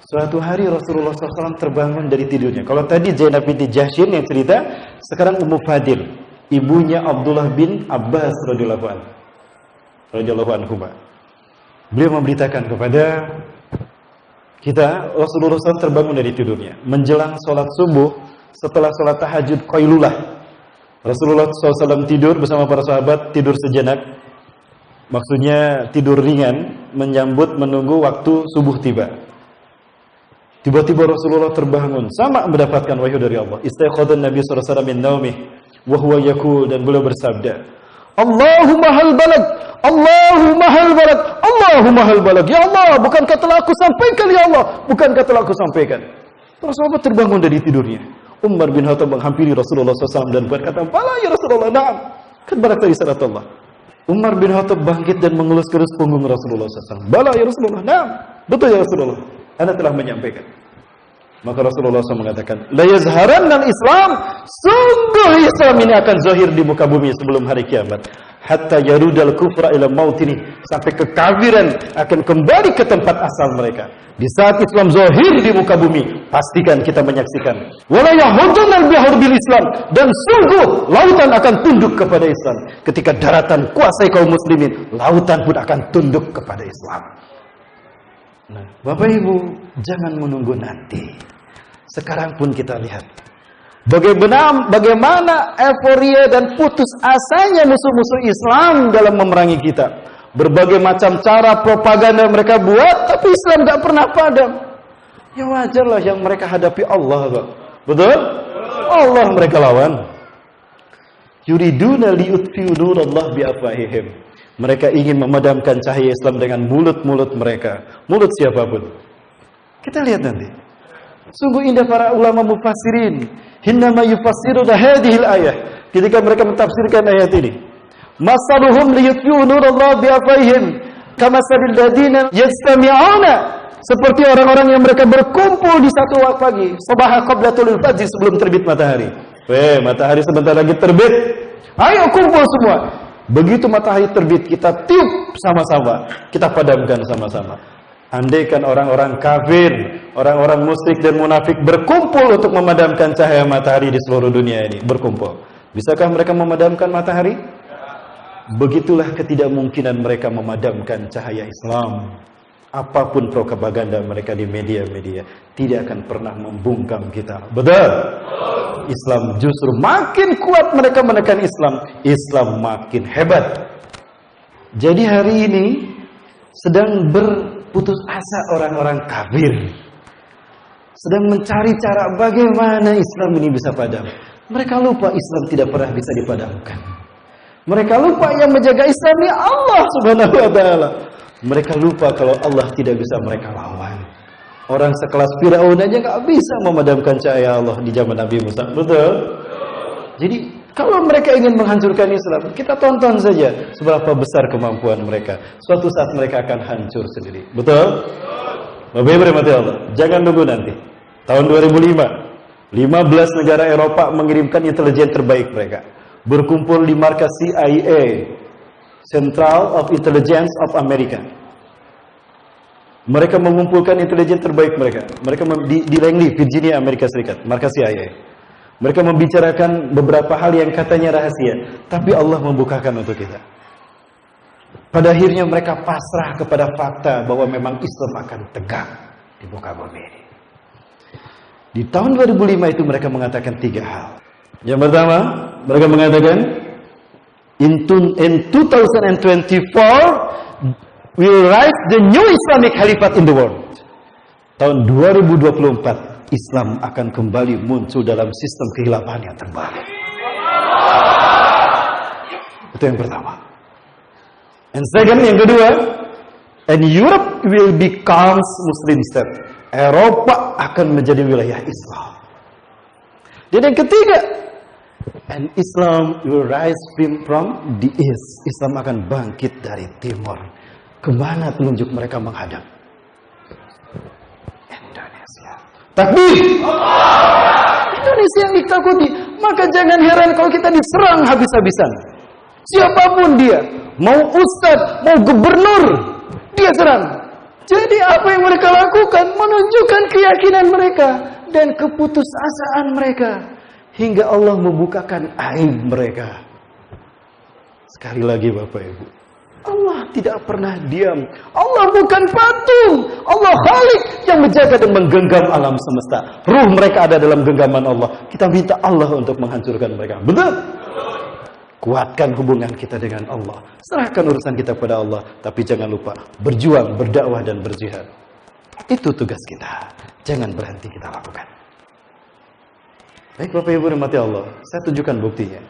Suatu hari Rasulullah SAW terbangun dari tidurnya. Kalau tadi Zainab binti Jahsyin yang cerita, sekarang Ummu Fadil, ibunya Abdullah bin Abbas radhiyallahu anhu. Radhiyallahu anhu. Beliau memberitakan kepada kita Rasulullah SAW terbangun dari tidurnya menjelang sholat subuh setelah sholat tahajud qailulah Rasulullah SAW tidur bersama para sahabat tidur sejenak maksudnya tidur ringan menyambut menunggu waktu subuh tiba Tiba-tiba Rasulullah terbangun sama mendapatkan wahyu dari Allah. Istiqadan Nabi SAW min naumih wa huwa dan beliau bersabda, Allahumma hal balag, Allahumma hal balag, Allahumma hal balag. Ya Allah, bukankah telah aku sampaikan ya Allah? Bukankah telah aku sampaikan? Rasulullah terbangun dari tidurnya. Umar bin Khattab menghampiri Rasulullah SAW dan berkata, Bala ya Rasulullah, na'am. Kan barak dari syarat Allah. Umar bin Khattab bangkit dan mengelus-gelus punggung Rasulullah SAW. Bala ya Rasulullah, na'am. Betul ya Rasulullah. Anda telah menyampaikan. Maka Rasulullah SAW mengatakan, La yazharanna Islam, sungguh Islam ini akan zahir di muka bumi sebelum hari kiamat. Hatta yarudal kufra ila mautini. Sampai kekafiran akan kembali ke tempat asal mereka. Di saat Islam zahir di muka bumi, pastikan kita menyaksikan. Wala yahudun bihar bil Islam. Dan sungguh lautan akan tunduk kepada Islam. Ketika daratan kuasai kaum muslimin, lautan pun akan tunduk kepada Islam. Nah, Bapak Ibu, jangan menunggu nanti. Sekarang pun kita lihat. Bagaimana, bagaimana euforia dan putus asanya musuh-musuh Islam dalam memerangi kita. Berbagai macam cara propaganda mereka buat, tapi Islam gak pernah padam. Ya wajarlah yang mereka hadapi Allah. Kok. Betul? Allah mereka lawan. Yuriduna liutfiu nurallah biafahihim. Mereka ingin memadamkan cahaya Islam dengan mulut-mulut mereka. Mulut siapa pun. Kita lihat nanti. Sungguh indah para ulama mufassirin. Hinnama yufassiru hadhil ayah. Ketika mereka mentafsirkan ayat ini. Masaluhum liyutfi'u nurallah bi'afaihim. Kama sabil ladina yajtami'una. Seperti orang-orang yang mereka berkumpul di satu waktu pagi. Sabaha qablatul fajr sebelum terbit matahari. Weh, matahari sebentar lagi terbit. Ayo kumpul semua. Begitu matahari terbit, kita tiup sama-sama, kita padamkan sama-sama. Andaikan orang-orang kafir, orang-orang musyrik dan munafik berkumpul untuk memadamkan cahaya matahari di seluruh dunia ini, berkumpul. Bisakah mereka memadamkan matahari? Begitulah ketidakmungkinan mereka memadamkan cahaya Islam apa pun propaganda mereka di media-media tidak akan pernah membungkam kita. Betul? Islam justru makin kuat mereka menekan Islam, Islam makin hebat. Jadi hari ini sedang berputus asa orang-orang kafir. Sedang mencari cara bagaimana Islam ini bisa padam. Mereka lupa Islam tidak pernah bisa dipadamkan. Mereka lupa yang menjaga Islam ini Allah Subhanahu wa taala. Mereka lupa kalau Allah tidak bisa mereka lawan. Orang sekelas Firaun aja nggak bisa memadamkan cahaya Allah di zaman Nabi Musa. Betul? Jadi kalau mereka ingin menghancurkan Islam, kita tonton saja seberapa besar kemampuan mereka. Suatu saat mereka akan hancur sendiri. Betul? Bapak Ibu Allah, jangan tunggu nanti. Tahun 2005, 15 negara Eropa mengirimkan intelijen terbaik mereka. Berkumpul di markas CIA Central of Intelligence of America. Mereka mengumpulkan intelijen terbaik mereka. Mereka di, di Langley, Virginia, Amerika Serikat, markas CIA. Mereka membicarakan beberapa hal yang katanya rahasia, tapi Allah membukakan untuk kita. Pada akhirnya mereka pasrah kepada fakta bahwa memang Islam akan tegak di muka bumi ini. Di tahun 2005 itu mereka mengatakan tiga hal. Yang pertama, mereka mengatakan In, in 2024, we will rise the new Islamic Caliphate in the world. Tahun 2024, Islam akan kembali muncul dalam sistem kehilapan yang terbalik. Itu yang pertama. And second, yang kedua, and Europe will become Muslim state. Eropa akan menjadi wilayah Islam. Dan yang ketiga, And Islam will rise from the east. Islam akan bangkit dari timur. Ke mana telunjuk mereka menghadap? Indonesia. Tapi Indonesia yang ditakuti. Maka jangan heran kalau kita diserang habis-habisan. Siapa pun dia, mau ustadz, mau gubernur, dia serang. Jadi apa yang mereka lakukan menunjukkan keyakinan mereka dan keputusasaan mereka hingga Allah membukakan aib mereka. Sekali lagi Bapak Ibu, Allah tidak pernah diam. Allah bukan patung. Allah Khalik yang menjaga dan menggenggam alam semesta. Ruh mereka ada dalam genggaman Allah. Kita minta Allah untuk menghancurkan mereka. Betul? Kuatkan hubungan kita dengan Allah. Serahkan urusan kita pada Allah. Tapi jangan lupa berjuang, berdakwah dan berjihad. Itu tugas kita. Jangan berhenti kita lakukan. Baik Bapak Ibu rahmati Allah, saya tunjukkan buktinya.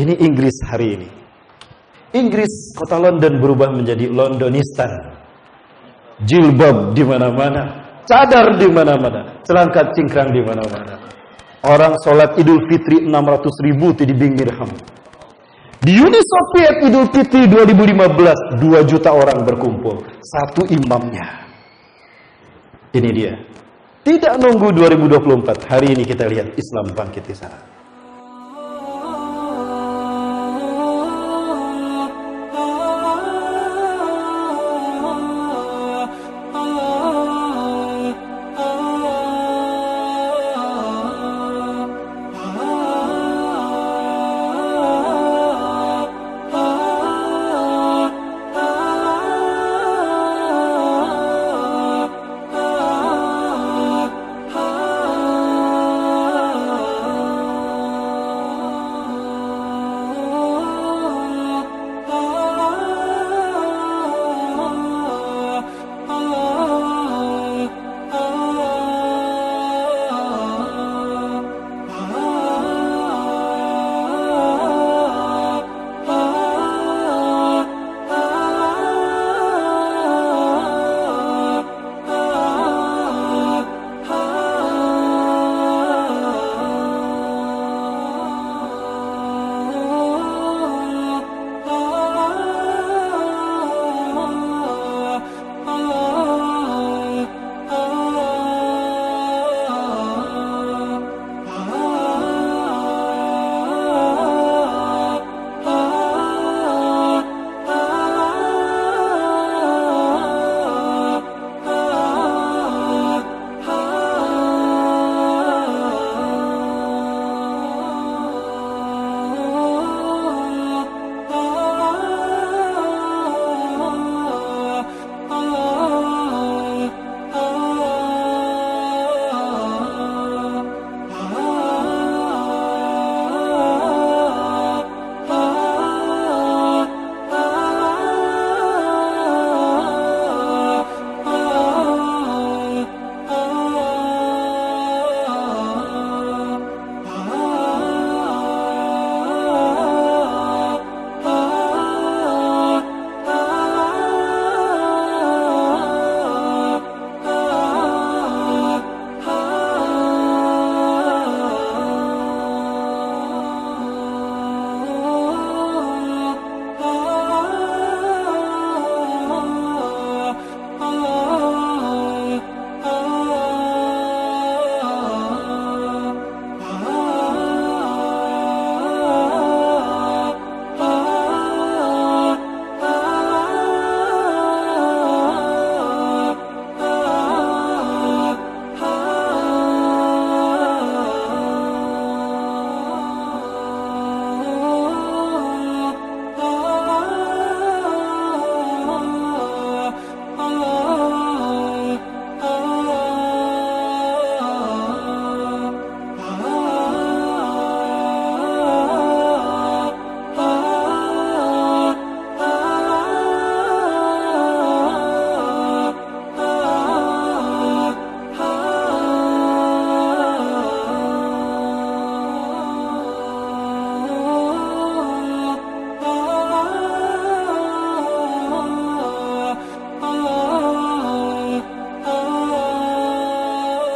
Ini Inggris hari ini. Inggris, kota London berubah menjadi Londonistan. Jilbab di mana-mana, cadar di mana-mana, celangkat cingkrang di mana-mana. Orang sholat Idul Fitri 600 ribu di Birmingham. Di Uni Soviet Idul Fitri 2015 2 juta orang berkumpul, satu imamnya. Ini dia. Tidak nunggu 2024, hari ini kita lihat Islam bangkit di sana.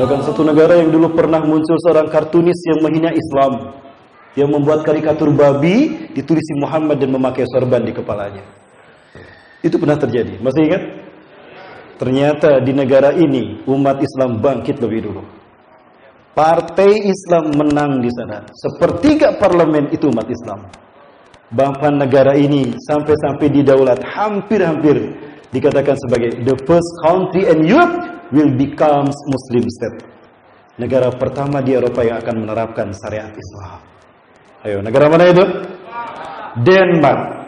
Bahkan satu negara yang dulu pernah muncul seorang kartunis yang menghina Islam. Yang membuat karikatur babi, ditulisi Muhammad dan memakai sorban di kepalanya. Itu pernah terjadi. Masih ingat? Ternyata di negara ini umat Islam bangkit lebih dulu. Partai Islam menang di sana. Sepertiga parlemen itu umat Islam. Bahkan negara ini sampai-sampai didaulat hampir-hampir dikatakan sebagai the first country in Europe will become Muslim state. Negara pertama di Eropa yang akan menerapkan syariat Islam. Ayo, negara mana itu? Denmark.